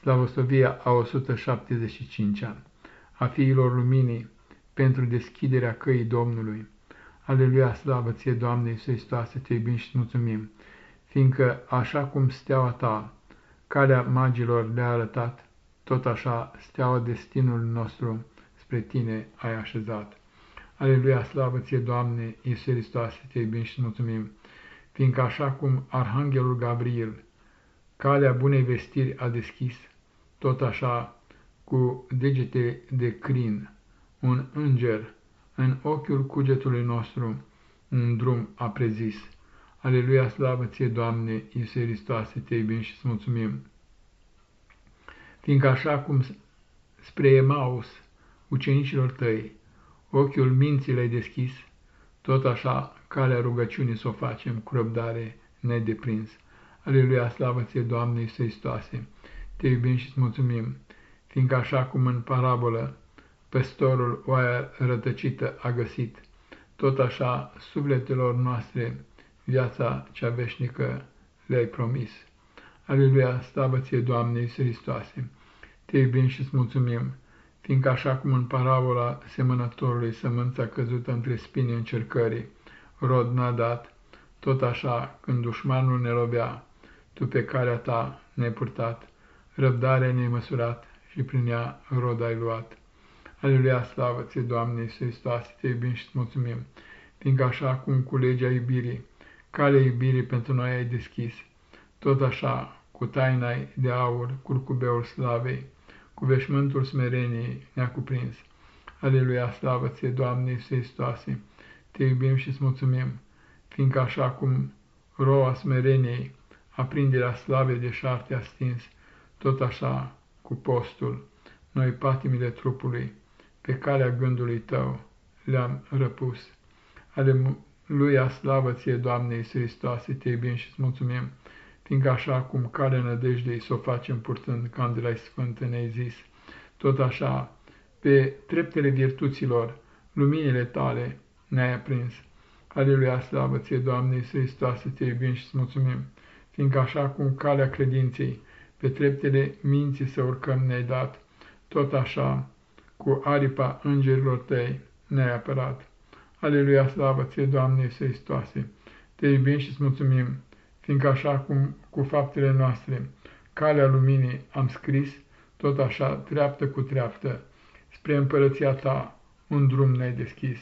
Slavosovia a 175-a, a fiilor luminii, pentru deschiderea căii Domnului. Aleluia, slavă ție, Doamne Iisus Hristoase, te iubim și mulțumim, fiindcă așa cum steaua ta, calea magilor le-a arătat, tot așa steaua destinul nostru spre tine ai așezat. Aleluia, slavă ție, Doamne Iisus Hristoase, te iubim și mulțumim, fiindcă așa cum Arhanghelul Gabriel calea bunei vestiri a deschis, tot așa cu degete de crin, un înger în ochiul cugetului nostru un drum a prezis. Aleluia, slavă ție, Doamne, Iisuse Hristoase, te iubim și îți mulțumim. Fiindcă așa cum spre Emaus, ucenicilor tăi, ochiul minții le-ai deschis, tot așa calea rugăciunii să o facem cu răbdare nedeprins. Aleluia, slavă ție, Doamne Iisuse Hristoase, te iubim și îți mulțumim, fiindcă așa cum în parabolă păstorul oaia rătăcită a găsit, tot așa sufletelor noastre viața cea veșnică le-ai promis. Aleluia, slavă ție, Doamne Iisuse Hristoase, te iubim și îți mulțumim, fiindcă așa cum în parabola semănătorului sămânța căzută între spine încercării, rod n-a dat, tot așa când dușmanul ne lovea, tu pe calea ta ne-ai purtat, răbdarea ne-ai măsurat și prin ea rod ai luat. Aleluia, slavă ție, Doamne Iisus Hristos, te iubim și îți mulțumim, fiindcă așa cum cu legea iubirii, calea iubirii pentru noi ai deschis, tot așa, cu taina de aur, curcubeul slavei, cu veșmântul smereniei ne-a cuprins. Aleluia, slavă ție, Doamne Iisus Hristos, te iubim și îți mulțumim, fiindcă așa cum roa smereniei, aprinderea slavei de șarte a stins, tot așa, cu postul, noi patimile trupului, pe calea gândului tău le-am răpus. Aleluia, slavă ție, Doamne Iisus Hristoase, te iubim și îți mulțumim, fiindcă așa cum calea nădejdei să o facem purtând candela sfântă ne zis, tot așa, pe treptele virtuților, luminile tale ne-ai aprins. Aleluia, slavă ție, Doamne Iisus Hristoase, te iubim și îți mulțumim, fiindcă așa cum calea credinței, pe treptele minții să urcăm ne-ai dat, tot așa, cu aripa îngerilor tăi ne-ai apărat. Aleluia, slavă ție, Doamne Iisuse Hristoase! Te iubim și îți mulțumim, fiindcă așa cum cu faptele noastre calea luminii am scris, tot așa, treaptă cu treaptă, spre împărăția ta, un drum ne-ai deschis.